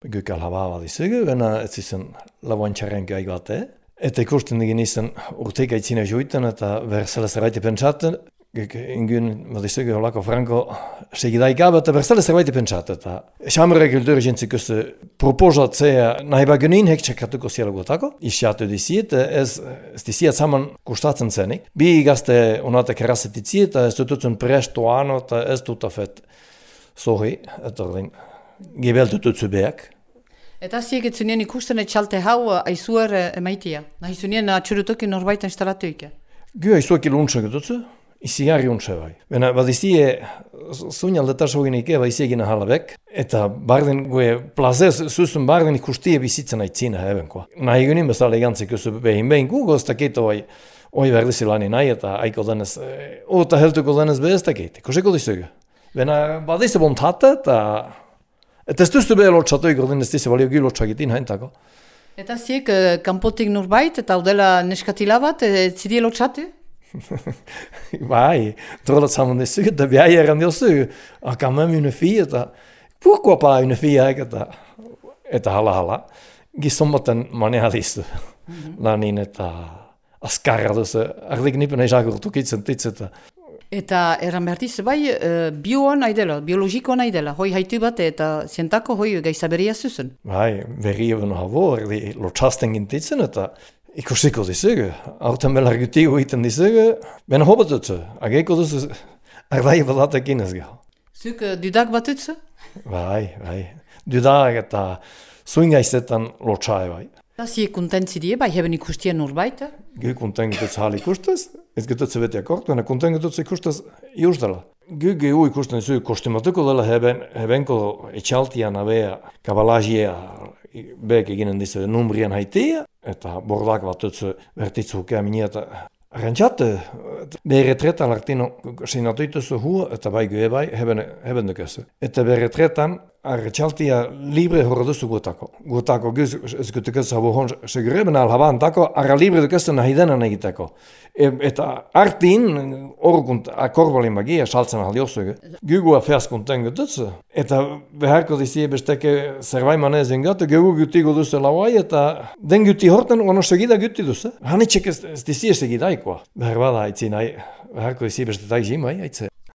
Gykal hava bat izugu, bena ez izan lauan txarren gai bat, eh? Eta ikusten egin izan urteik aitzina joiten eta berzela zerbaiti pentsaten, guk ingun, bat izugu holako franko, segidaik abe eta berzela zerbaiti pentsaten. Eta xamere kultura jentzik uste proposatzea nahi bagunin hek txekatuko zielo gotako, isiatu diziet, ez, ez diziet zaman kustatzen zenik. Bi gazte unate kerrasetitziet, eta ez dututzen presto ano, eta ez dut afet. Sorry, eta gebeltu tutzu behak. Eta ziek etzunien ikusten etxalte hau aizuer emaitia. Nahi zunien atxurutoki norbait instalatu ike. Gu aizuak iluntza gututzu, izigarri untsa bai. Bena, bat izie, zunalde tasogin ike, bat izie gina halabek, eta barden gue plazez, zuzun barden ikustie bizitzen aitzina ebenkoa. Nahi gunin bezala egantzik usu behin behin gu goztaketo bai, oi berdizi lani nahi eta aiko denez, ota heltuko denez behestakete, kuseko dizugu. Bena, bat izie bontate eta Eta ez duztu behar lotxatu egordin ez dize balio gil lotxagitin haintako. Eta ziek, uh, kanpotik norbait eta udela neskatila bat, e, ziri lotxatu? bai, trola zaman desu, eta behar eran diosu, a kamem une fi, eta pourquoi pa une fi, eta, eta hala hala. Gizon baten manea dizu. Mm -hmm. Lanin eta askarra duzu, ardik nipen eizagur tukitzen titzeta. Eta erran behar diz, bai, uh, bioa nahi dela, biologikoa nahi dela, hoi haitu bat eta zientako hoi gaizaberia zuzen. Bai, berri eben habo, erdi lotxasten gintitzen eta ikusiko dizugu. Aurten belar guti huiten dizugu, bena hobat dutzu, ageiko duzu ardai badatek inez geho. Zuk uh, dudak bat dutzu? Bai, bai, dudak eta zuingaizetan lotxai bai. Eta zie kontentzi die, bai heben ikustien urbait? Gu kontent gutuz hali ikustez, ez gutuz beti akort, baina kontent gutuz ikustez justela. Gu gu ikusten zu kostimatuko dela heben, hebenko etxaltian abea kabalajia bek eginen dizu numbrian haitia, eta bordak bat dutzu bertitzu kea eta Rantzat, be retretan lartino sinatu ituzu hu, eta bai gue bai, heben, heben dukezu. Eta be retretan, arretxaltia libre horre duzu gutako. Gutako guz, ez gutukezu habu hon, segureben alhaban tako, arra libre dukezu nahi denan egiteko. E, eta artin, orgunt, akorbalin magia, saltzen aldi osu. Gugu afeaz konten gututzu. Eta beharko dizi besteke zerbai manezen gatu, gugu guti duzu lauai, eta den guti horten, ono segida guti duzu. Hanitxek ez, ez dizi ez egida ikoa. Behar bada, haitzi nahi, beharko dizi bestetak jimai, haitze.